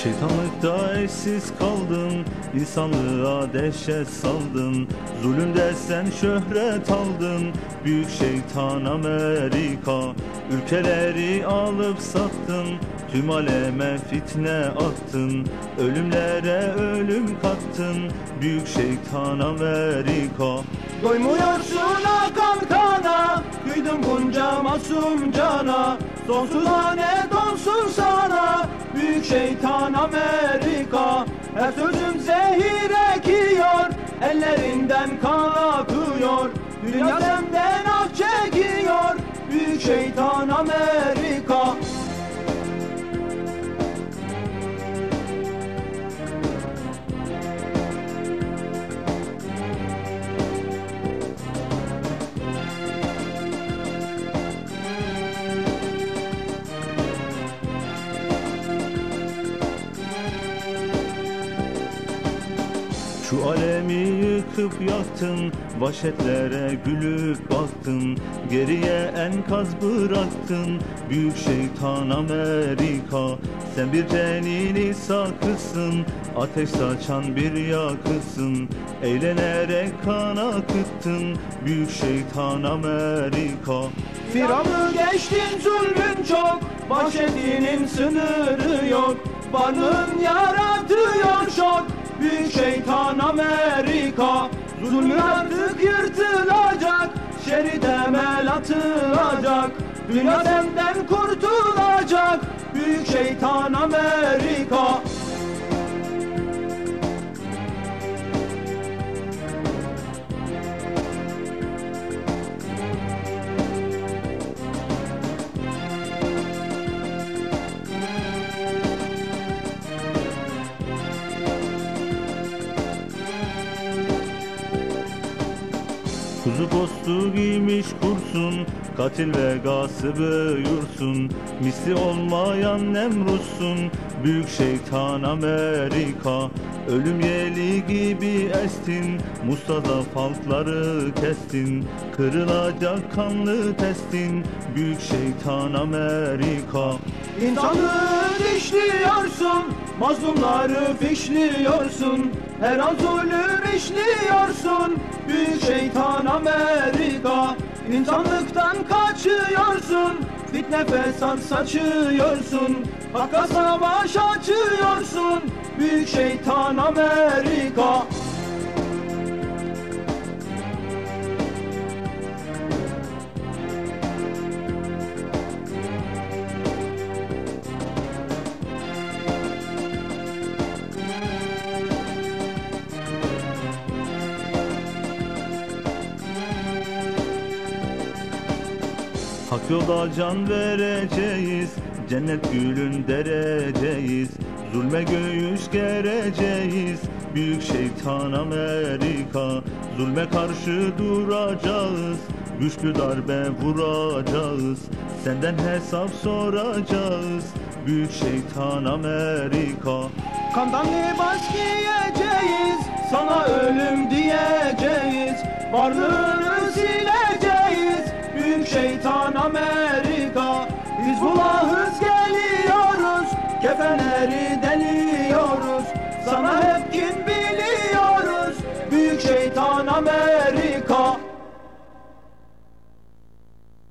Varlıkta eşsiz kaldın insanlığa dehşet saldın. Zulümde sen şöhret aldın Büyük şeytan Amerika. Ülkeleri alıp sattın Tüm aleme fitne attın. Ölümlere ölüm kattın Büyük şeytan Amerika. Doymuyorsun akan kana Kıydın bunca masum cana. Sonsuza ne donsun sana Büyük şeytan Amerika. Her sözüm zehir ekiyor Ellerinden kan akıyor. Dünya senden Şu alemi yıkıp yaktın Vahşetlere gülüp baktın. Geriye enkaz bıraktın Büyük şeytan Amerika. Sen bir cenini sakısın Ateş saçan bir yakısın Eğlenerek kan akıttın Büyük şeytan Amerika. Firavunu geçtin zulmün çok. Vahşetinin sınırı yok. Varlığın yaratıyor şok Büyük şeytan Amerika. Zulmün artık yırtılacak Şeri temel atılacak. Dünya senden kurtulacak Büyük şeytan Amerika Kuzu postu giymiş kursun Katil ve gasıbı yursun Misli olmayan Nemrutsun Büyük şeytan Amerika. Ölüm yeli gibi estin Mustazaf halkları kestin. Kırılacak kanlı testin Büyük şeytan Amerika. İnsanlığı dişliyorsun Mazlumları fişliyorsun. Her an zulüm işliyorsun Büyük şeytan Amerika. İnsanlıktan kaçıyorsun Fitne fesat saçıyorsun. Hakka savaş açıyorsun Büyük şeytan Amerika Hak yolda can vereceğiz Cennet gülün dereceğiz Zulme göğüs gereceğiz Büyük şeytan Amerika. Zulme karşı duracağız Güçlü darbe vuracağız. Senden hesap soracağız Büyük şeytan Amerika. Kandan libas giyeceğiz Sana ölüm diyeceğiz. Varlığını sileceğiz Büyük şeytan derden